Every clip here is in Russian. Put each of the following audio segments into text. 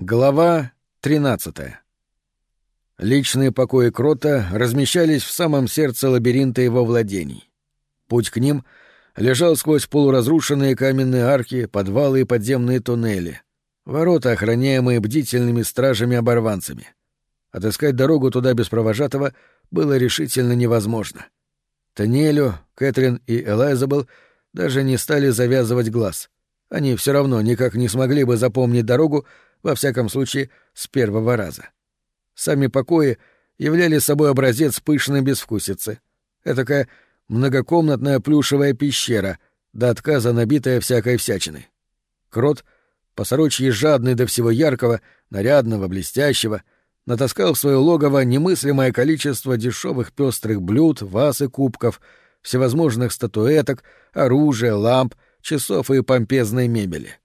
Глава 13. Личные покои Крота размещались в самом сердце лабиринта его владений. Путь к ним лежал сквозь полуразрушенные каменные арки, подвалы и подземные туннели, ворота, охраняемые бдительными стражами-оборванцами. Отыскать дорогу туда без провожатого было решительно невозможно. Танелю, Кэтрин и Элайзабел даже не стали завязывать глаз. Они все равно никак не смогли бы запомнить дорогу, во всяком случае, с первого раза. Сами покои являли собой образец пышной безвкусицы. Этакая многокомнатная плюшевая пещера, до отказа набитая всякой всячиной. Крот, посорочьи жадный до всего яркого, нарядного, блестящего, натаскал в свое логово немыслимое количество дешевых пестрых блюд, ваз и кубков, всевозможных статуэток, оружия, ламп, часов и помпезной мебели.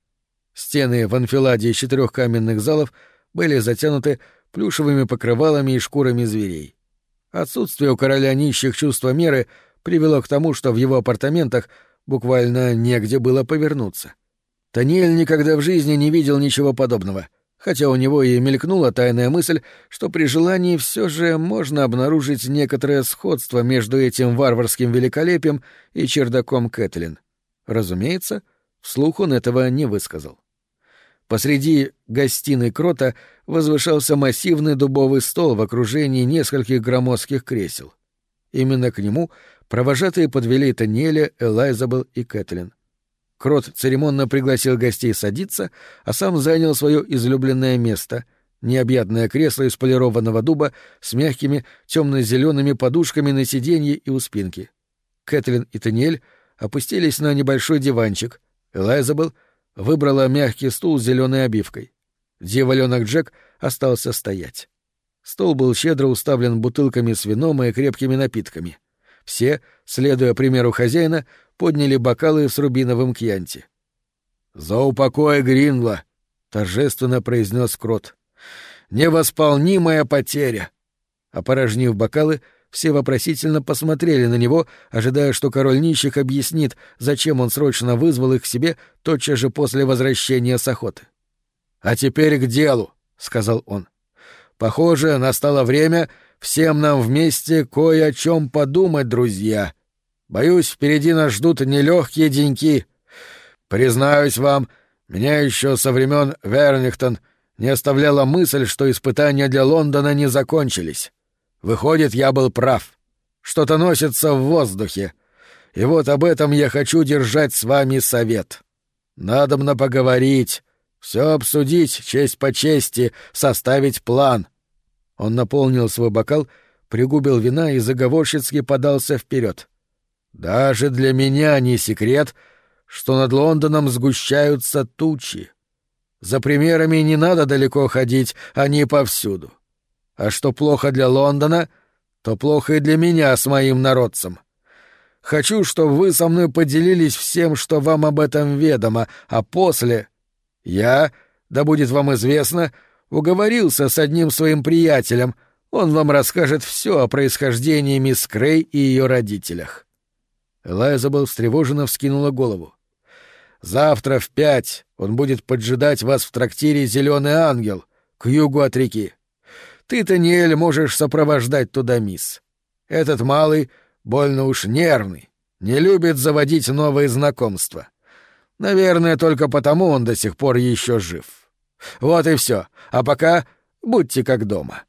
Стены в анфиладе из четырех каменных залов были затянуты плюшевыми покрывалами и шкурами зверей. Отсутствие у короля нищих чувства меры привело к тому, что в его апартаментах буквально негде было повернуться. Таниэль никогда в жизни не видел ничего подобного, хотя у него и мелькнула тайная мысль, что при желании все же можно обнаружить некоторое сходство между этим варварским великолепием и чердаком Кэтлин. Разумеется, вслух он этого не высказал. Посреди гостиной Крота возвышался массивный дубовый стол в окружении нескольких громоздких кресел. Именно к нему провожатые подвели Таниэля, Элайзабел и Кэтлин. Крот церемонно пригласил гостей садиться, а сам занял свое излюбленное место — необъятное кресло из полированного дуба с мягкими темно-зелеными подушками на сиденье и у спинки. Кэтлин и Таниэль опустились на небольшой диванчик. Элайзабел выбрала мягкий стул с зеленой обивкой. Дьяволенок Джек остался стоять. Стол был щедро уставлен бутылками с вином и крепкими напитками. Все, следуя примеру хозяина, подняли бокалы с рубиновым кьянти. «За упокой Гринла!» — торжественно произнес Крот. «Невосполнимая потеря!» Опорожнив бокалы, все вопросительно посмотрели на него, ожидая, что король нищих объяснит, зачем он срочно вызвал их к себе тотчас же после возвращения с охоты. «А теперь к делу», — сказал он. «Похоже, настало время всем нам вместе кое о чем подумать, друзья. Боюсь, впереди нас ждут нелегкие деньки. Признаюсь вам, меня еще со времен Вернингтон не оставляла мысль, что испытания для Лондона не закончились. Выходит, я был прав. Что-то носится в воздухе. И вот об этом я хочу держать с вами совет. Надобно поговорить, все обсудить, честь по чести, составить план. Он наполнил свой бокал, пригубил вина и заговорщицки подался вперед. Даже для меня не секрет, что над Лондоном сгущаются тучи. За примерами не надо далеко ходить, они повсюду. — а что плохо для Лондона, то плохо и для меня с моим народцем. Хочу, чтобы вы со мной поделились всем, что вам об этом ведомо, а после... Я, да будет вам известно, уговорился с одним своим приятелем. Он вам расскажет все о происхождении мисс Крей и ее родителях. Элайзабел встревоженно вскинула голову. «Завтра в пять он будет поджидать вас в трактире «Зеленый ангел» к югу от реки. Ты, Таниэль, можешь сопровождать туда мисс. Этот малый больно уж нервный, не любит заводить новые знакомства. Наверное, только потому он до сих пор еще жив. Вот и все. А пока будьте как дома.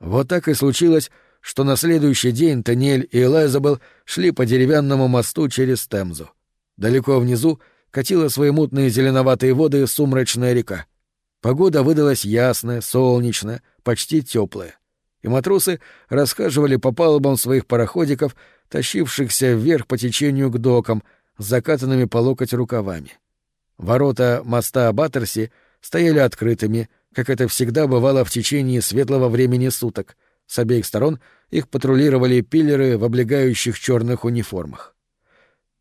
Вот так и случилось, что на следующий день Таниэль и Элайзабел шли по деревянному мосту через Темзу. Далеко внизу катила свои мутные зеленоватые воды сумрачная река. Погода выдалась ясная, солнечная, почти теплая. И матросы рассказывали по палубам своих пароходиков, тащившихся вверх по течению к докам, с закатанными по локоть рукавами. Ворота моста Баттерси стояли открытыми, как это всегда бывало в течение светлого времени суток. С обеих сторон их патрулировали пиллеры в облегающих черных униформах.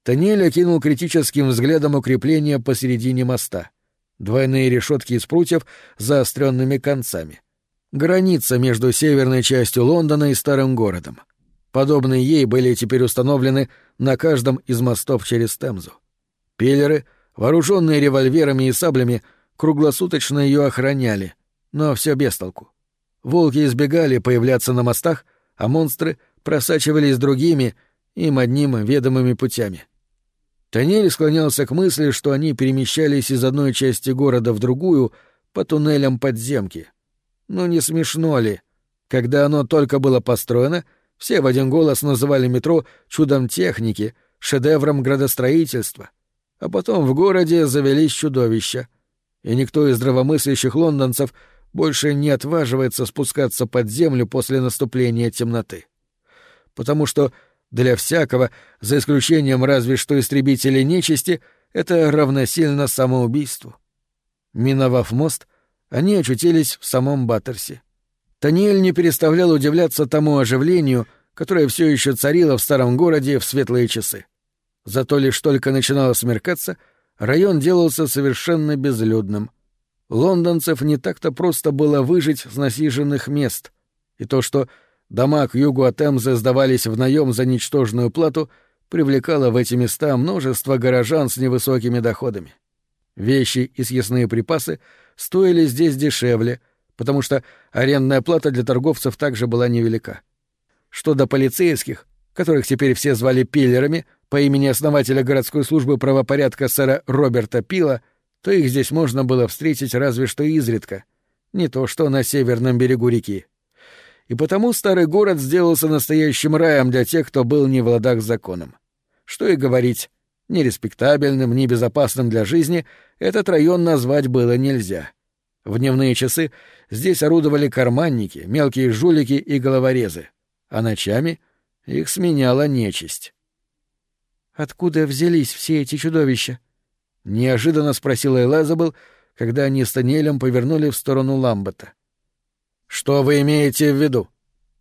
Таниэль окинул критическим взглядом укрепления посередине моста — Двойные решетки из прутьев с заостренными концами. Граница между северной частью Лондона и старым городом. Подобные ей были теперь установлены на каждом из мостов через Темзу. Пиллеры, вооруженные револьверами и саблями, круглосуточно ее охраняли, но все без толку. Волки избегали появляться на мостах, а монстры просачивались другими, им одним ведомыми путями. Танель склонялся к мысли, что они перемещались из одной части города в другую по туннелям подземки. Ну не смешно ли? Когда оно только было построено, все в один голос называли метро чудом техники, шедевром градостроительства. А потом в городе завелись чудовища. И никто из здравомыслящих лондонцев больше не отваживается спускаться под землю после наступления темноты. Потому что для всякого, за исключением разве что истребителей нечисти, это равносильно самоубийству. Миновав мост, они очутились в самом Баттерсе. Таниэль не переставлял удивляться тому оживлению, которое все еще царило в старом городе в светлые часы. Зато лишь только начинало смеркаться, район делался совершенно безлюдным. Лондонцев не так-то просто было выжить с насиженных мест, и то, что дома к югу от Эмзы сдавались в наем за ничтожную плату, привлекало в эти места множество горожан с невысокими доходами. Вещи и съестные припасы стоили здесь дешевле, потому что арендная плата для торговцев также была невелика. Что до полицейских, которых теперь все звали пиллерами по имени основателя городской службы правопорядка сэра Роберта Пила, то их здесь можно было встретить разве что изредка, не то что на северном берегу реки и потому старый город сделался настоящим раем для тех, кто был не в ладах с законом. Что и говорить, ни респектабельным, ни безопасным для жизни этот район назвать было нельзя. В дневные часы здесь орудовали карманники, мелкие жулики и головорезы, а ночами их сменяла нечисть. «Откуда взялись все эти чудовища?» — неожиданно спросила Элизабел, когда они с Таниэлем повернули в сторону Ламбета. «Что вы имеете в виду?»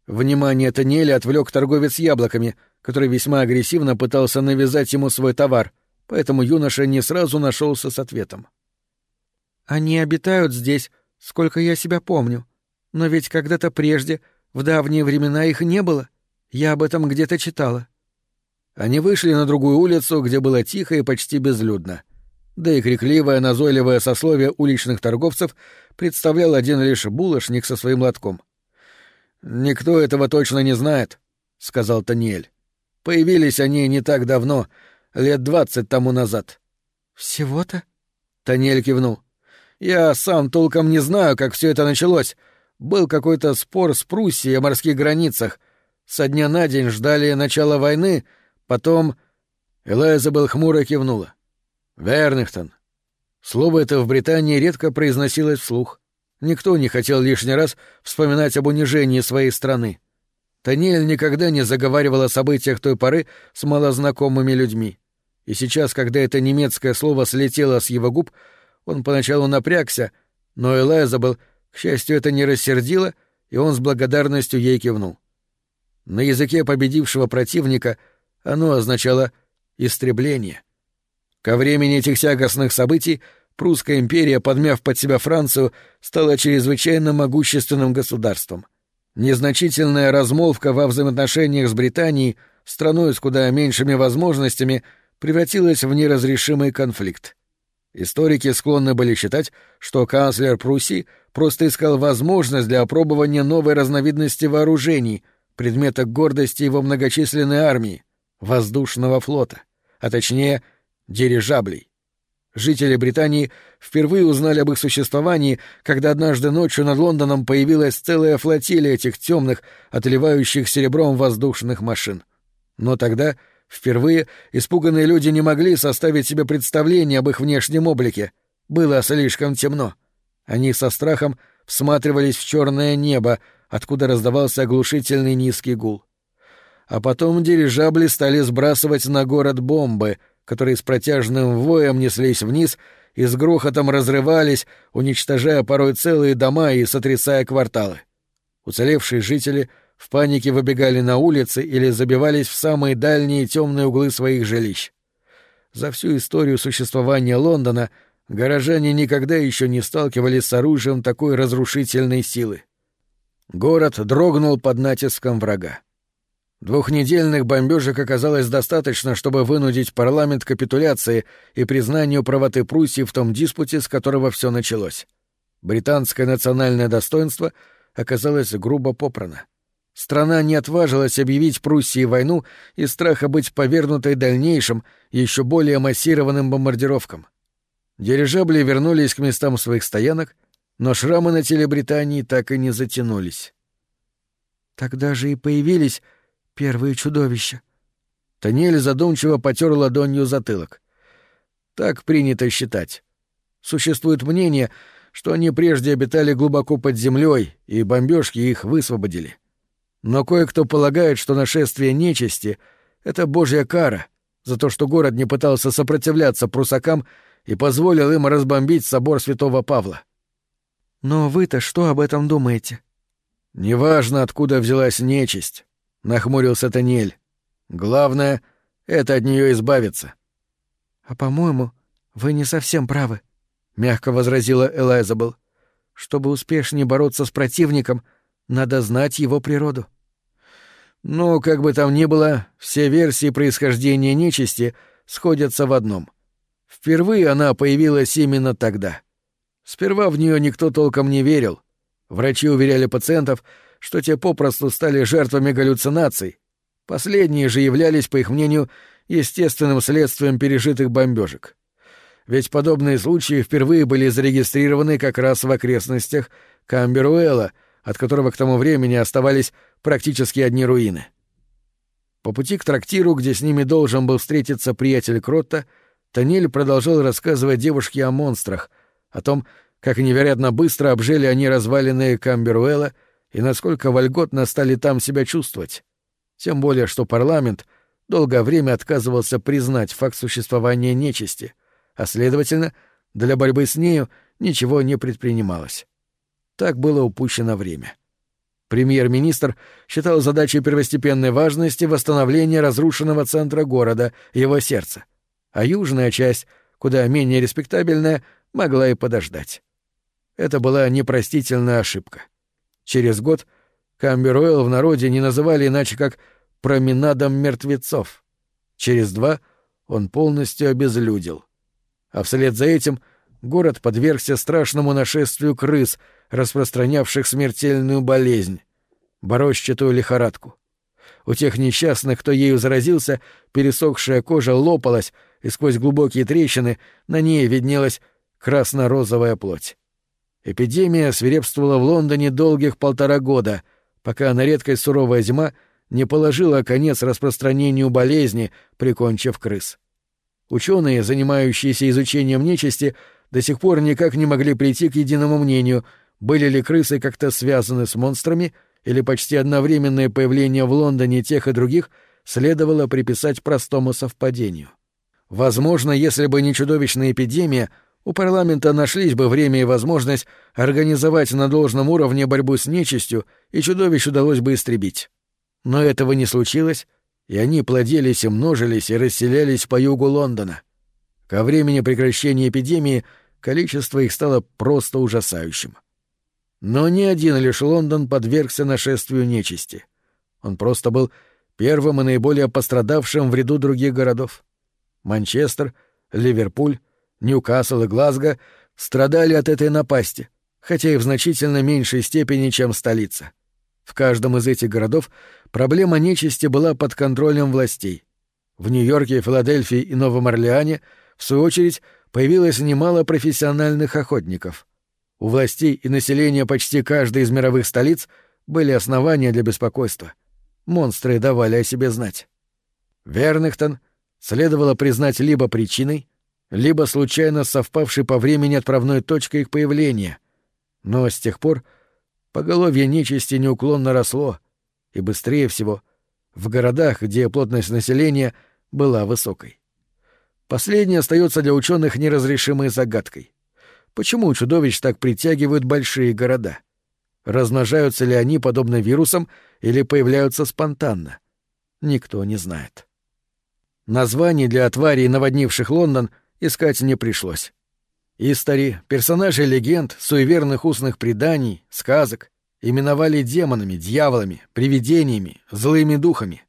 Внимание Таниэля отвлек торговец яблоками, который весьма агрессивно пытался навязать ему свой товар, поэтому юноша не сразу нашелся с ответом. «Они обитают здесь, сколько я себя помню. Но ведь когда-то прежде, в давние времена, их не было. Я об этом где-то читала». Они вышли на другую улицу, где было тихо и почти безлюдно. Да и крикливое, назойливое сословие уличных торговцев представлял один лишь булочник со своим лотком. «Никто этого точно не знает», — сказал Таниэль. «Появились они не так давно, лет двадцать тому назад». «Всего-то?» — Таниэль кивнул. «Я сам толком не знаю, как все это началось. Был какой-то спор с Пруссией о морских границах. Со дня на день ждали начала войны, потом...» Элайзабел хмуро кивнула. «Вернихтон». Слово это в Британии редко произносилось вслух. Никто не хотел лишний раз вспоминать об унижении своей страны. Таниэль никогда не заговаривал о событиях той поры с малознакомыми людьми. И сейчас, когда это немецкое слово слетело с его губ, он поначалу напрягся, но Элайзабел, к счастью, это не рассердило, и он с благодарностью ей кивнул. На языке победившего противника оно означало «истребление». Ко времени этих тягостных событий Прусская империя, подмяв под себя Францию, стала чрезвычайно могущественным государством. Незначительная размолвка во взаимоотношениях с Британией, страной с куда меньшими возможностями, превратилась в неразрешимый конфликт. Историки склонны были считать, что канцлер Пруссии просто искал возможность для опробования новой разновидности вооружений, предмета гордости его многочисленной армии — воздушного флота, а точнее — дирижаблей. Жители Британии впервые узнали об их существовании, когда однажды ночью над Лондоном появилась целая флотилия этих темных, отливающих серебром воздушных машин. Но тогда, впервые, испуганные люди не могли составить себе представление об их внешнем облике. Было слишком темно. Они со страхом всматривались в черное небо, откуда раздавался оглушительный низкий гул. А потом дирижабли стали сбрасывать на город бомбы — которые с протяжным воем неслись вниз и с грохотом разрывались, уничтожая порой целые дома и сотрясая кварталы. Уцелевшие жители в панике выбегали на улицы или забивались в самые дальние темные углы своих жилищ. За всю историю существования Лондона горожане никогда еще не сталкивались с оружием такой разрушительной силы. Город дрогнул под натиском врага. Двухнедельных бомбежек оказалось достаточно, чтобы вынудить парламент капитуляции и признанию правоты Пруссии в том диспуте, с которого все началось. Британское национальное достоинство оказалось грубо попрано. Страна не отважилась объявить Пруссии войну из страха быть повергнутой дальнейшим, еще более массированным бомбардировкам. Дирижабли вернулись к местам своих стоянок, но шрамы на теле Британии так и не затянулись. Тогда же и появились первые чудовища. Таниэль задумчиво потер ладонью затылок. Так принято считать. Существует мнение, что они прежде обитали глубоко под землей, и бомбежки их высвободили. Но кое-кто полагает, что нашествие нечисти — это божья кара за то, что город не пытался сопротивляться прусакам и позволил им разбомбить собор святого Павла. Но вы-то что об этом думаете? Неважно, откуда взялась нечисть, нахмурился Таниэль. Главное — это от нее избавиться. А по-моему, вы не совсем правы, мягко возразила Элайзабел. Чтобы успешнее бороться с противником, надо знать его природу. Ну, как бы там ни было, все версии происхождения нечисти сходятся в одном. Впервые она появилась именно тогда. Сперва в нее никто толком не верил. Врачи уверяли пациентов, что те попросту стали жертвами галлюцинаций. Последние же являлись, по их мнению, естественным следствием пережитых бомбежек. Ведь подобные случаи впервые были зарегистрированы как раз в окрестностях Камберуэла, от которого к тому времени оставались практически одни руины. По пути к трактиру, где с ними должен был встретиться приятель Кротта, Танель продолжал рассказывать девушке о монстрах, о том, как невероятно быстро обжили они развалины Камберуэла и насколько вольготно стали там себя чувствовать. Тем более, что парламент долгое время отказывался признать факт существования нечисти, а, следовательно, для борьбы с нею ничего не предпринималось. Так было упущено время. Премьер-министр считал задачей первостепенной важности восстановление разрушенного центра города, его сердца — а южная часть, куда менее респектабельная, могла и подождать. Это была непростительная ошибка. Через год Камберуэлл в народе не называли иначе как «променадом мертвецов». Через два он полностью обезлюдил. А вслед за этим город подвергся страшному нашествию крыс, распространявших смертельную болезнь — борощатую лихорадку. У тех несчастных, кто ею заразился, пересохшая кожа лопалась, и сквозь глубокие трещины на ней виднелась красно-розовая плоть. Эпидемия свирепствовала в Лондоне долгих полтора года, пока на редкость суровая зима не положила конец распространению болезни, прикончив крыс. Ученые, занимающиеся изучением нечисти, до сих пор никак не могли прийти к единому мнению, были ли крысы как-то связаны с монстрами, или почти одновременное появление в Лондоне тех и других следовало приписать простому совпадению. Возможно, если бы не чудовищная эпидемия, у парламента нашлись бы время и возможность организовать на должном уровне борьбу с нечистью, и чудовищ удалось бы истребить. Но этого не случилось, и они плодились и множились и расселялись по югу Лондона. Ко времени прекращения эпидемии количество их стало просто ужасающим. Но ни один лишь Лондон подвергся нашествию нечисти. Он просто был первым и наиболее пострадавшим в ряду других городов. Манчестер, Ливерпуль, Ньюкасл и Глазго страдали от этой напасти, хотя и в значительно меньшей степени, чем столица. В каждом из этих городов проблема нечисти была под контролем властей. В Нью-Йорке, Филадельфии и Новом Орлеане, в свою очередь, появилось немало профессиональных охотников. У властей и населения почти каждой из мировых столиц были основания для беспокойства. Монстры давали о себе знать. Вернихтон следовало признать либо причиной, либо случайно совпавшей по времени отправной точкой их появления. Но с тех пор поголовье нечисти неуклонно росло, и быстрее всего в городах, где плотность населения была высокой. Последнее остается для ученых неразрешимой загадкой. Почему чудовищ так притягивают большие города? Размножаются ли они подобно вирусам или появляются спонтанно? Никто не знает. Названий для тварей, наводнивших Лондон, искать не пришлось. Истори, персонажи легенд, суеверных устных преданий, сказок именовали демонами, дьяволами, привидениями, злыми духами.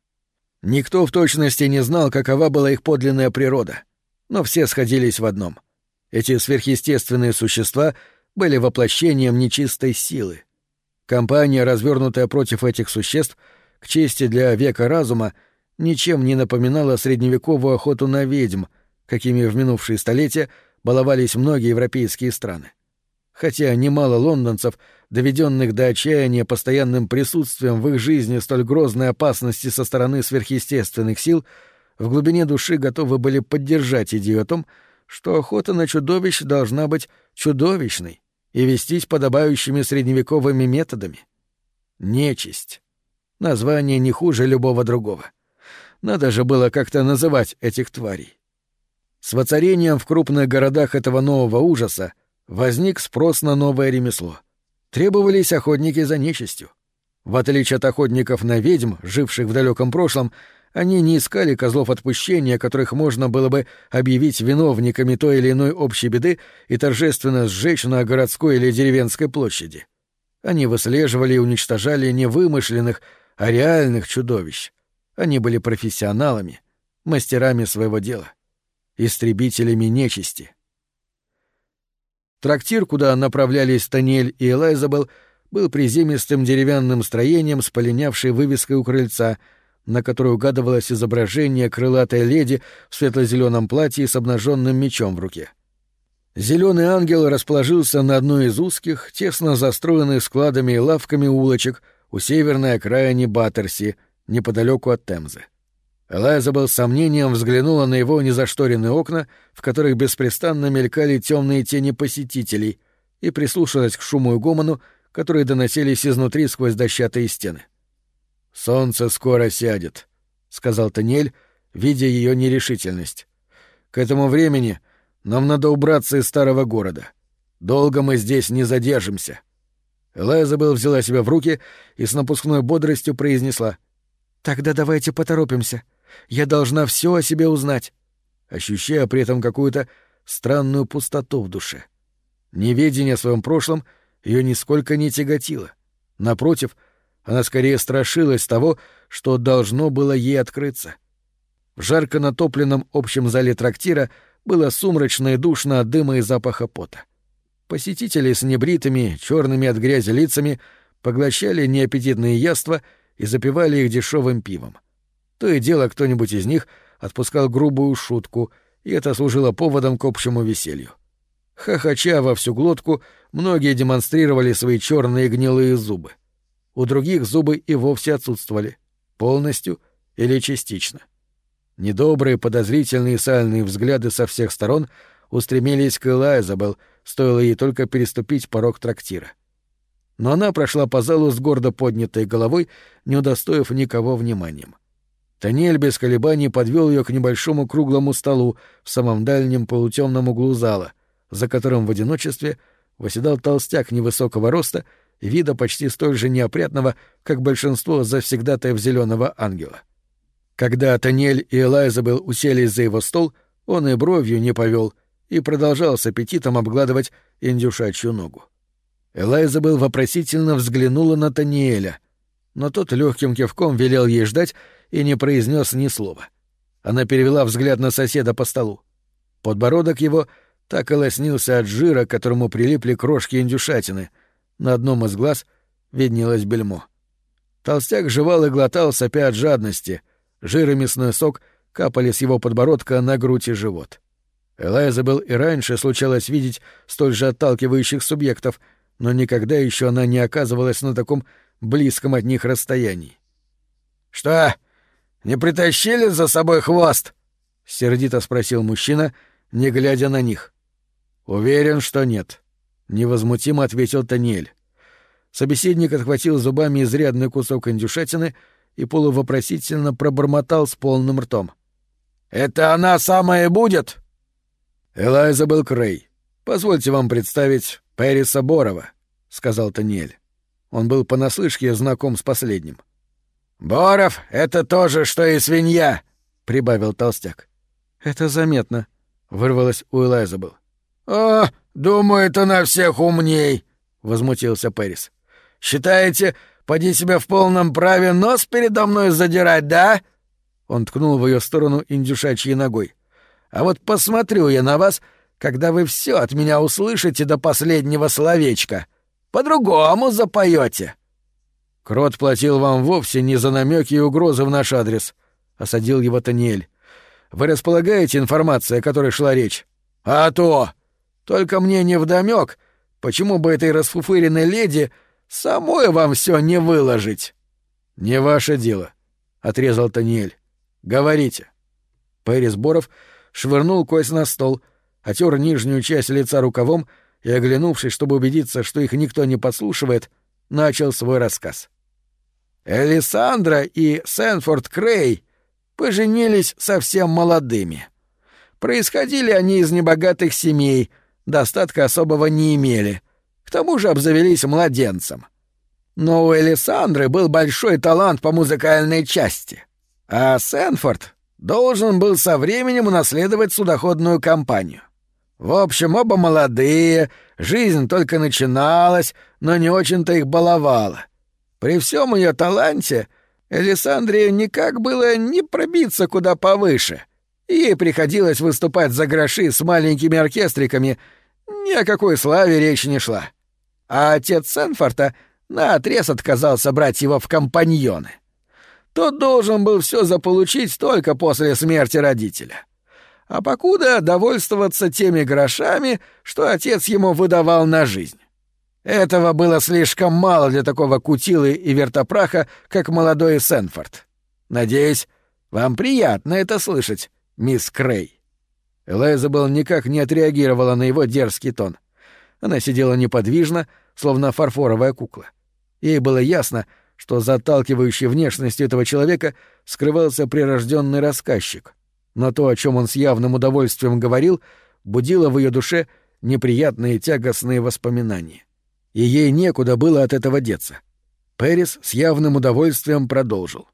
Никто в точности не знал, какова была их подлинная природа, но все сходились в одном. Эти сверхъестественные существа были воплощением нечистой силы. Компания, развернутая против этих существ, к чести для века разума, ничем не напоминала средневековую охоту на ведьм, какими в минувшие столетия баловались многие европейские страны. Хотя немало лондонцев, доведенных до отчаяния постоянным присутствием в их жизни столь грозной опасности со стороны сверхъестественных сил, в глубине души готовы были поддержать идею о том, что охота на чудовищ должна быть чудовищной и вестись подобающими средневековыми методами. Нечисть. Название не хуже любого другого. Надо же было как-то называть этих тварей. С воцарением в крупных городах этого нового ужаса возник спрос на новое ремесло. Требовались охотники за нечистью. В отличие от охотников на ведьм, живших в далеком прошлом, они не искали козлов отпущения, которых можно было бы объявить виновниками той или иной общей беды и торжественно сжечь на городской или деревенской площади. Они выслеживали и уничтожали не вымышленных, а реальных чудовищ. Они были профессионалами, мастерами своего дела, истребителями нечисти. Трактир, куда направлялись Таниэль и Элайзабел, был приземистым деревянным строением с полинявшей вывеской у крыльца, на которой угадывалось изображение крылатой леди в светло-зеленом платье с обнаженным мечом в руке. Зеленый ангел расположился на одной из узких, тесно застроенных складами и лавками улочек у северной окраине Баттерси, неподалеку от Темзы. Элайзабел с сомнением взглянула на его незашторенные окна, в которых беспрестанно мелькали темные тени посетителей, и прислушалась к шуму и гомону, которые доносились изнутри сквозь дощатые стены. «Солнце скоро сядет», — сказал Таниэль, видя ее нерешительность. «К этому времени нам надо убраться из старого города. Долго мы здесь не задержимся». Элайзабел взяла себя в руки и с напускной бодростью произнесла. «Тогда давайте поторопимся. Я должна все о себе узнать, ощущая при этом какую-то странную пустоту в душе. Неведение о своем прошлом ее нисколько не тяготило. Напротив, она скорее страшилась того, что должно было ей открыться. В жарко натопленном общем зале трактира было сумрачно и душно от дыма и запаха пота. Посетители с небритыми, черными от грязи лицами поглощали неаппетитные яства и запивали их дешевым пивом. То и дело кто-нибудь из них отпускал грубую шутку, и это служило поводом к общему веселью. Хохоча во всю глотку, многие демонстрировали свои черные гнилые зубы. У других зубы и вовсе отсутствовали, полностью или частично. Недобрые, подозрительные сальные взгляды со всех сторон устремились к Элайзабел, стоило ей только переступить порог трактира. Но она прошла по залу с гордо поднятой головой, не удостоив никого вниманием. — Таниэль без колебаний подвел ее к небольшому круглому столу в самом дальнем полутемном углу зала, за которым в одиночестве восседал толстяк невысокого роста вида почти столь же неопрятного, как большинство завсегдатаев зеленого ангела. Когда Таниэль и Элайзабел уселись за его стол, он и бровью не повел и продолжал с аппетитом обгладывать индюшачью ногу. Элайзабел вопросительно взглянула на Таниэля, но тот легким кивком велел ей ждать и не произнес ни слова. Она перевела взгляд на соседа по столу. Подбородок его так и лоснился от жира, к которому прилипли крошки индюшатины. На одном из глаз виднелось бельмо. Толстяк жевал и глотал, сопя от жадности. Жир и мясной сок капали с его подбородка на грудь и живот. Элайзабел и раньше случалось видеть столь же отталкивающих субъектов, но никогда еще она не оказывалась на таком близком от них расстоянии. «Что, не притащили за собой хвост?» — сердито спросил мужчина, не глядя на них. «Уверен, что нет», — невозмутимо ответил Таниэль. Собеседник отхватил зубами изрядный кусок индюшатины и полувопросительно пробормотал с полным ртом. «Это она самая будет?» «Элайза был Крей. Позвольте вам представить Пэриса Борова», — сказал Таниэль. Он был понаслышке знаком с последним. «Боров — это тоже, что и свинья», — прибавил толстяк. «Это заметно», — вырвалось у Элайзабел. «О, думает она всех умней», — возмутился Пэрис. «Считаете, поди себя в полном праве нос передо мной задирать, да?» Он ткнул в ее сторону индюшачьей ногой. «А вот посмотрю я на вас, когда вы все от меня услышите до последнего словечка. По-другому запоете. Крот платил вам вовсе не за намеки и угрозы в наш адрес, — осадил его Таниэль. Вы располагаете информацией, о которой шла речь? А то! Только мне не вдомек, почему бы этой расфуфыренной леди самой вам все не выложить. Не ваше дело, — отрезал Таниэль. Говорите. Пэрис Боров швырнул кость на стол, отер нижнюю часть лица рукавом и, оглянувшись, чтобы убедиться, что их никто не подслушивает, начал свой рассказ. Элисандра и Сэнфорд Крей поженились совсем молодыми. Происходили они из небогатых семей, достатка особого не имели, к тому же обзавелись младенцем. Но у Элисандры был большой талант по музыкальной части, а Сэнфорд должен был со временем унаследовать судоходную компанию. В общем, оба молодые, жизнь только начиналась, но не очень-то их баловала. При всем ее таланте Элисандре никак было не пробиться куда повыше. Ей приходилось выступать за гроши с маленькими оркестриками, ни о какой славе речи не шла. А отец Сенфорта наотрез отказался брать его в компаньоны. Тот должен был все заполучить только после смерти родителя. А покуда довольствоваться теми грошами, что отец ему выдавал на жизнь. Этого было слишком мало для такого кутилы и вертопраха, как молодой Сенфорд. Надеюсь, вам приятно это слышать, мисс Крей. Элайзабел никак не отреагировала на его дерзкий тон. Она сидела неподвижно, словно фарфоровая кукла. Ей было ясно, что за отталкивающей внешностью этого человека скрывался прирожденный рассказчик. Но то, о чем он с явным удовольствием говорил, будило в ее душе неприятные тягостные воспоминания и ей некуда было от этого деться. Пэрис с явным удовольствием продолжил.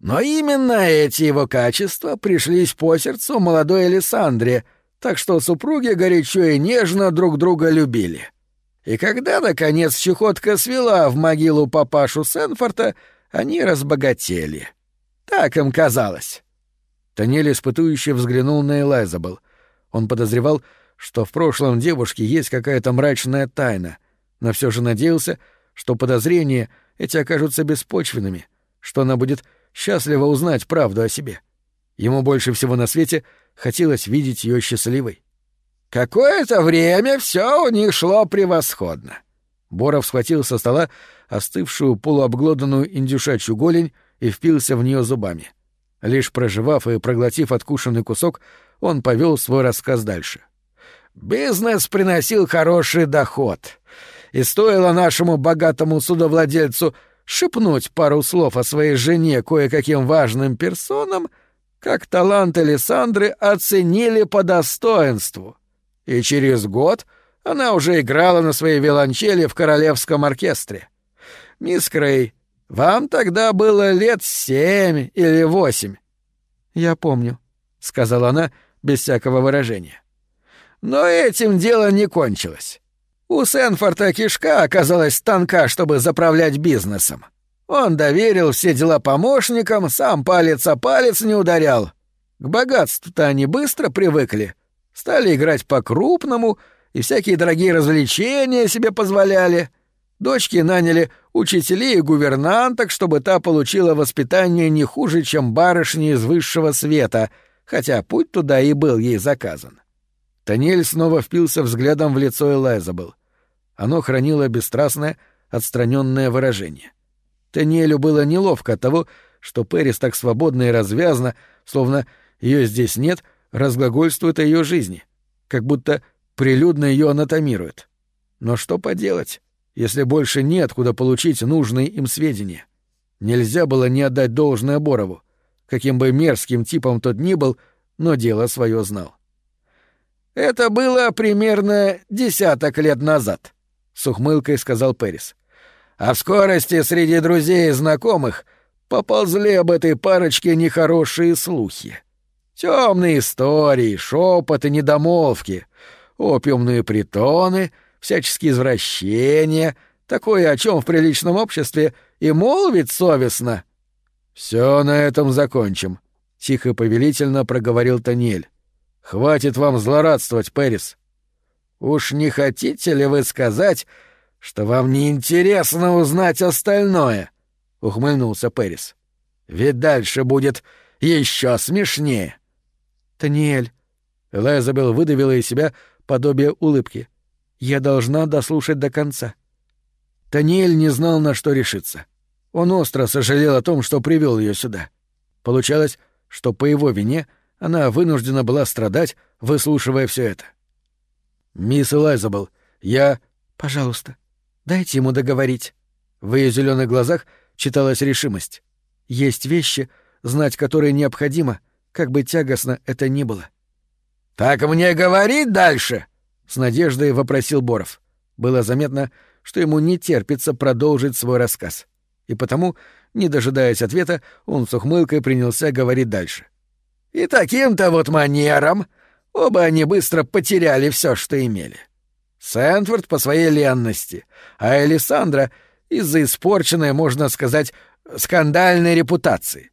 Но именно эти его качества пришлись по сердцу молодой Александре, так что супруги горячо и нежно друг друга любили. И когда, наконец, чехотка свела в могилу папашу Сенфорта, они разбогатели. Так им казалось. Танель испытующе взглянул на Элайзабел. Он подозревал, что в прошлом девушке есть какая-то мрачная тайна — но все же надеялся, что подозрения эти окажутся беспочвенными, что она будет счастлива узнать правду о себе. Ему больше всего на свете хотелось видеть ее счастливой. Какое-то время все у них шло превосходно. Боров схватил со стола остывшую полуобглоданную индюшачью голень и впился в нее зубами. Лишь проживав и проглотив откушенный кусок, он повел свой рассказ дальше. Бизнес приносил хороший доход и стоило нашему богатому судовладельцу шепнуть пару слов о своей жене кое-каким важным персонам, как талант Александры оценили по достоинству. И через год она уже играла на своей виолончели в королевском оркестре. «Мисс Крей, вам тогда было лет семь или восемь». «Я помню», — сказала она без всякого выражения. Но этим дело не кончилось. У Сенфорта кишка оказалась тонка, чтобы заправлять бизнесом. Он доверил все дела помощникам, сам палец о палец не ударял. К богатству-то они быстро привыкли. Стали играть по-крупному и всякие дорогие развлечения себе позволяли. Дочки наняли учителей и гувернанток, чтобы та получила воспитание не хуже, чем барышни из высшего света, хотя путь туда и был ей заказан. Таниэль снова впился взглядом в лицо Элайзабел. Оно хранило бесстрастное, отстраненное выражение. Таниэлю было неловко от того, что Пэрис так свободно и развязно, словно ее здесь нет, разглагольствует о ее жизни, как будто прилюдно ее анатомирует. Но что поделать, если больше нет куда получить нужные им сведения? Нельзя было не отдать должное Борову. Каким бы мерзким типом тот ни был, но дело свое знал. Это было примерно десяток лет назад, с ухмылкой сказал Пэрис. А в скорости среди друзей и знакомых поползли об этой парочке нехорошие слухи. Темные истории, шепоты, недомолвки, опиумные притоны, всяческие извращения, такое, о чем в приличном обществе и молвить совестно. Все на этом закончим, — тихо повелительно проговорил Таниэль. «Хватит вам злорадствовать, Пэрис». «Уж не хотите ли вы сказать, что вам не интересно узнать остальное?» — ухмыльнулся Пэрис. «Ведь дальше будет еще смешнее». «Таниэль», — Элайзабел выдавила из себя подобие улыбки, — «я должна дослушать до конца». Таниэль не знал, на что решиться. Он остро сожалел о том, что привел ее сюда. Получалось, что по его вине она вынуждена была страдать, выслушивая все это. «Мисс Элайзабл, я...» «Пожалуйста, дайте ему договорить». В ее зеленых глазах читалась решимость. «Есть вещи, знать которые необходимо, как бы тягостно это ни было». «Так мне говорить дальше?» — с надеждой вопросил Боров. Было заметно, что ему не терпится продолжить свой рассказ. И потому, не дожидаясь ответа, он с ухмылкой принялся говорить дальше. «И таким-то вот манером оба они быстро потеряли все, что имели. Сэнфорд по своей ленности, а Элисандра из-за испорченной, можно сказать, скандальной репутации.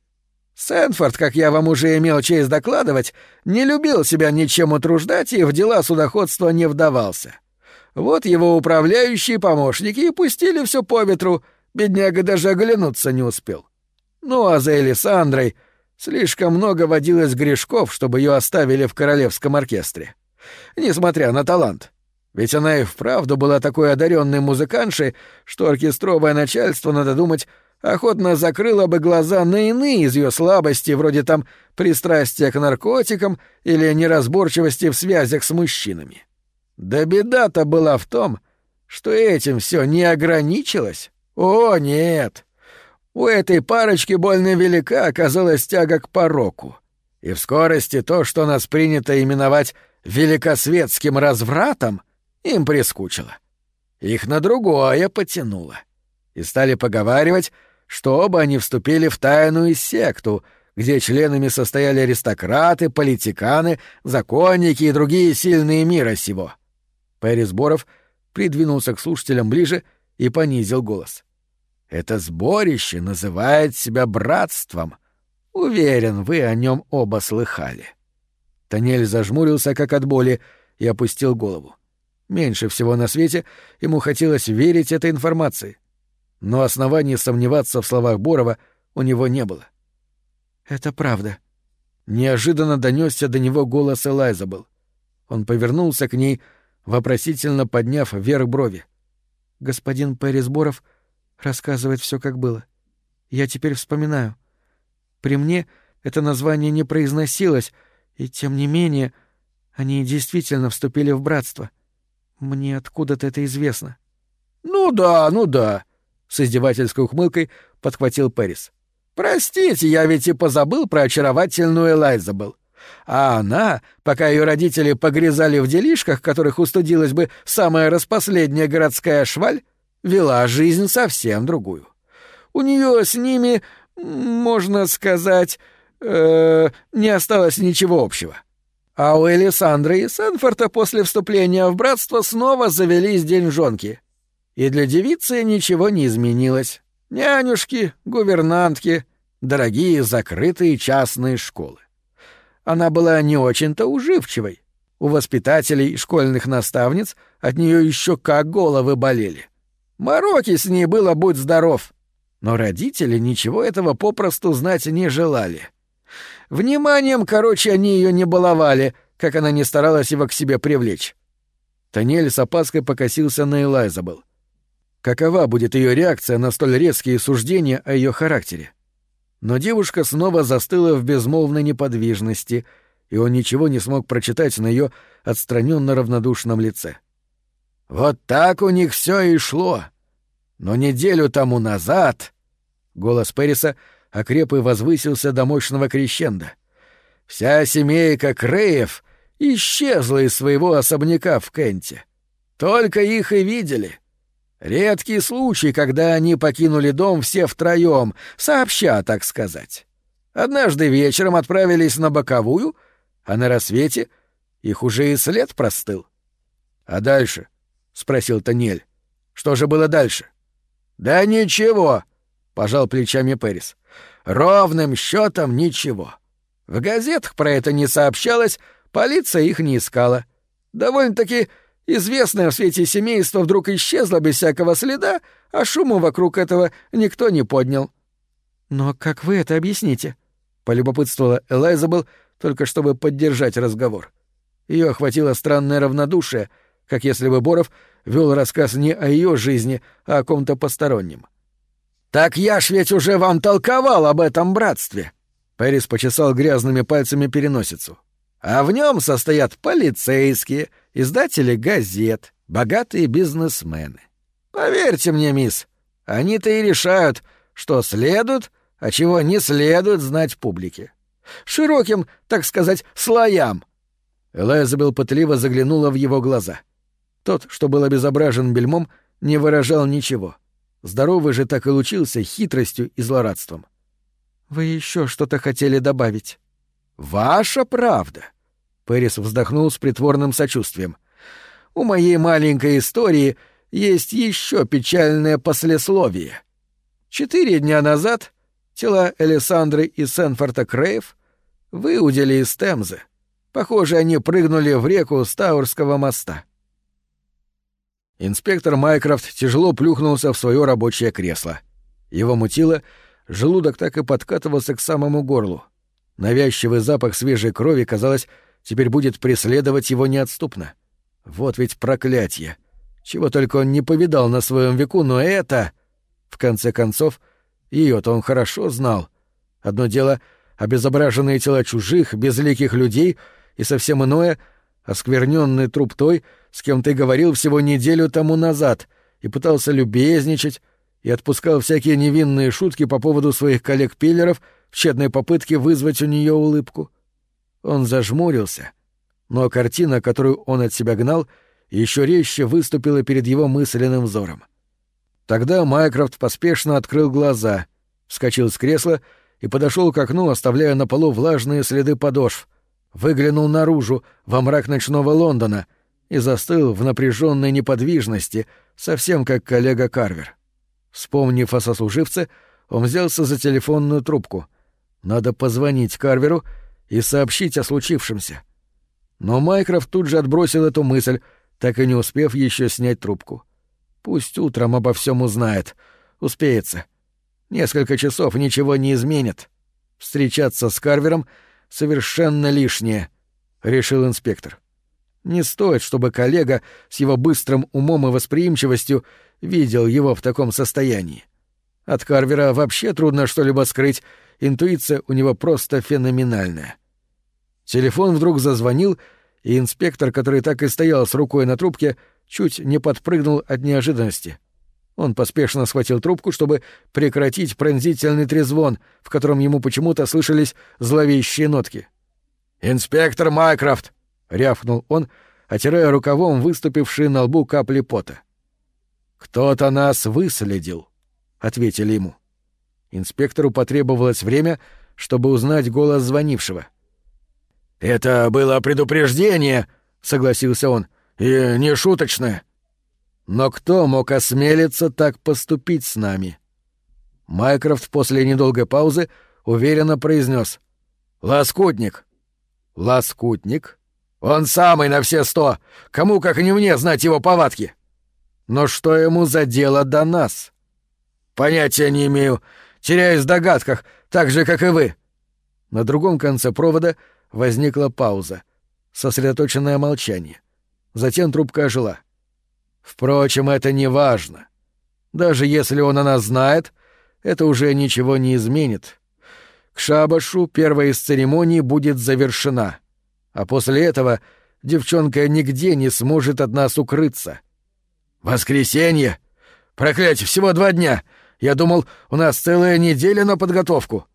Сэнфорд, как я вам уже имел честь докладывать, не любил себя ничем утруждать и в дела судоходства не вдавался. Вот его управляющие помощники и пустили все по ветру, бедняга даже оглянуться не успел. Ну а за Элисандрой слишком много водилось грешков, чтобы ее оставили в королевском оркестре. Несмотря на талант. Ведь она и вправду была такой одаренной музыканшей, что оркестровое начальство, надо думать, охотно закрыла бы глаза на иные из ее слабостей, вроде там пристрастия к наркотикам или неразборчивости в связях с мужчинами. Да беда-то была в том, что этим все не ограничилось. О, нет! У этой парочки больно велика оказалась тяга к пороку. И в скорости то, что нас принято именовать великосветским развратом, им прискучило. Их на другое потянуло. И стали поговаривать, что оба они вступили в тайную секту, где членами состояли аристократы, политиканы, законники и другие сильные мира сего. Пэрис Боров придвинулся к слушателям ближе и понизил голос. «Это сборище называет себя братством. Уверен, вы о нем оба слыхали». Танель зажмурился, как от боли, и опустил голову. Меньше всего на свете ему хотелось верить этой информации но оснований сомневаться в словах Борова у него не было. «Это правда». Неожиданно донесся до него голос Элайзабел. Он повернулся к ней, вопросительно подняв вверх брови. «Господин Пэрис Боров рассказывает все, как было. Я теперь вспоминаю. При мне это название не произносилось, и тем не менее они действительно вступили в братство. Мне откуда-то это известно». «Ну да, ну да», с издевательской ухмылкой подхватил Пэрис. «Простите, я ведь и позабыл про очаровательную Элайзабел. А она, пока ее родители погрязали в делишках, которых устудилась бы самая распоследняя городская шваль, вела жизнь совсем другую. У нее с ними, можно сказать, э, не осталось ничего общего. А у Элисандры и Сенфорта после вступления в братство снова завелись деньжонки. И для девицы ничего не изменилось. Нянюшки, гувернантки, дорогие закрытые частные школы. Она была не очень-то уживчивой. У воспитателей и школьных наставниц от нее еще как головы болели. Мороки с ней было будь здоров. Но родители ничего этого попросту знать не желали. Вниманием, короче, они ее не баловали, как она не старалась его к себе привлечь. Танель с опаской покосился на Элайзабел — какова будет ее реакция на столь резкие суждения о ее характере. Но девушка снова застыла в безмолвной неподвижности, и он ничего не смог прочитать на ее отстраненно равнодушном лице. Вот так у них все и шло. Но неделю тому назад голос Периса окреп и возвысился до мощного крещенда. Вся семейка Креев исчезла из своего особняка в Кенте. Только их и видели — Редкий случай, когда они покинули дом все втроем, сообща, так сказать. Однажды вечером отправились на боковую, а на рассвете их уже и след простыл. — А дальше? — спросил Танель. — Что же было дальше? — Да ничего, — пожал плечами Пэрис. — Ровным счетом ничего. В газетах про это не сообщалось, полиция их не искала. Довольно-таки известное в свете семейство вдруг исчезло без всякого следа, а шуму вокруг этого никто не поднял. «Но как вы это объясните?» — полюбопытствовала Элайзабел, только чтобы поддержать разговор. Ее охватило странное равнодушие, как если бы Боров вел рассказ не о ее жизни, а о ком-то постороннем. «Так я ж ведь уже вам толковал об этом братстве!» Пэрис почесал грязными пальцами переносицу. «А в нем состоят полицейские, издатели газет, богатые бизнесмены. Поверьте мне, мисс, они-то и решают, что следует, а чего не следует знать публике. Широким, так сказать, слоям». Элайзабел пытливо заглянула в его глаза. Тот, что был обезображен бельмом, не выражал ничего. Здоровый же так и лучился хитростью и злорадством. «Вы еще что-то хотели добавить?» «Ваша правда!» Пэрис вздохнул с притворным сочувствием. «У моей маленькой истории есть еще печальное послесловие. Четыре дня назад тела Элисандры и Сенфорта Крейв выудили из Темзы. Похоже, они прыгнули в реку Стаурского моста. Инспектор Майкрофт тяжело плюхнулся в свое рабочее кресло. Его мутило, желудок так и подкатывался к самому горлу. Навязчивый запах свежей крови, казалось, теперь будет преследовать его неотступно. Вот ведь проклятие! Чего только он не повидал на своем веку, но это... В конце концов, ее-то он хорошо знал. Одно дело — обезображенные тела чужих, безликих людей, и совсем иное — оскверненный труп той, с кем ты говорил всего неделю тому назад и пытался любезничать, и отпускал всякие невинные шутки по поводу своих коллег-пиллеров в тщетной попытке вызвать у нее улыбку. Он зажмурился, но картина, которую он от себя гнал, еще резче выступила перед его мысленным взором. Тогда Майкрофт поспешно открыл глаза, вскочил с кресла и подошел к окну, оставляя на полу влажные следы подошв, выглянул наружу, во мрак ночного Лондона, и застыл в напряженной неподвижности, совсем как коллега Карвер. Вспомнив о сослуживце, он взялся за телефонную трубку. Надо позвонить Карверу и сообщить о случившемся. Но Майкрофт тут же отбросил эту мысль, так и не успев еще снять трубку. Пусть утром обо всем узнает. Успеется. Несколько часов ничего не изменит. Встречаться с Карвером — совершенно лишнее, — решил инспектор. Не стоит, чтобы коллега с его быстрым умом и восприимчивостью видел его в таком состоянии. От Карвера вообще трудно что-либо скрыть, интуиция у него просто феноменальная. Телефон вдруг зазвонил, и инспектор, который так и стоял с рукой на трубке, чуть не подпрыгнул от неожиданности. Он поспешно схватил трубку, чтобы прекратить пронзительный трезвон, в котором ему почему-то слышались зловещие нотки. «Инспектор Майкрофт!» — рявкнул он, отирая рукавом выступившие на лбу капли пота. «Кто-то нас выследил», — ответили ему. Инспектору потребовалось время, чтобы узнать голос звонившего. «Это было предупреждение», — согласился он, — «и не шуточное». «Но кто мог осмелиться так поступить с нами?» Майкрофт после недолгой паузы уверенно произнес. «Лоскутник». «Лоскутник?» Он самый на все сто. Кому, как не мне, знать его повадки. Но что ему за дело до нас? Понятия не имею. Теряюсь в догадках, так же, как и вы. На другом конце провода возникла пауза. Сосредоточенное молчание. Затем трубка ожила. Впрочем, это не важно. Даже если он о нас знает, это уже ничего не изменит. К шабашу первая из церемоний будет завершена — а после этого девчонка нигде не сможет от нас укрыться. «Воскресенье! Проклятие, всего два дня! Я думал, у нас целая неделя на подготовку!»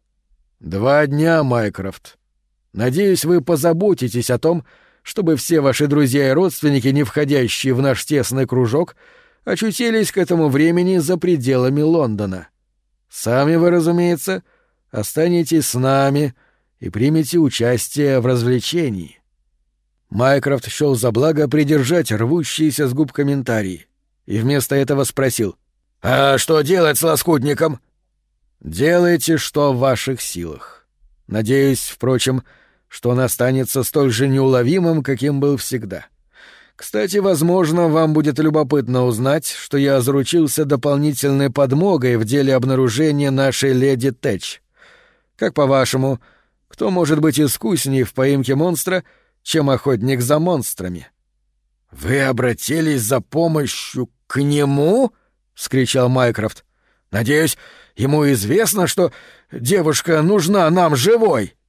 «Два дня, Майкрофт. Надеюсь, вы позаботитесь о том, чтобы все ваши друзья и родственники, не входящие в наш тесный кружок, очутились к этому времени за пределами Лондона. Сами вы, разумеется, останетесь с нами — и примете участие в развлечении. Майкрофт счел за благо придержать рвущиеся с губ комментарии и вместо этого спросил «А что делать с лоскутником?» «Делайте, что в ваших силах. Надеюсь, впрочем, что он останется столь же неуловимым, каким был всегда. Кстати, возможно, вам будет любопытно узнать, что я заручился дополнительной подмогой в деле обнаружения нашей леди Тэч. Как по-вашему, кто может быть искусней в поимке монстра, чем охотник за монстрами? — Вы обратились за помощью к нему? — вскричал Майкрофт. — Надеюсь, ему известно, что девушка нужна нам живой. —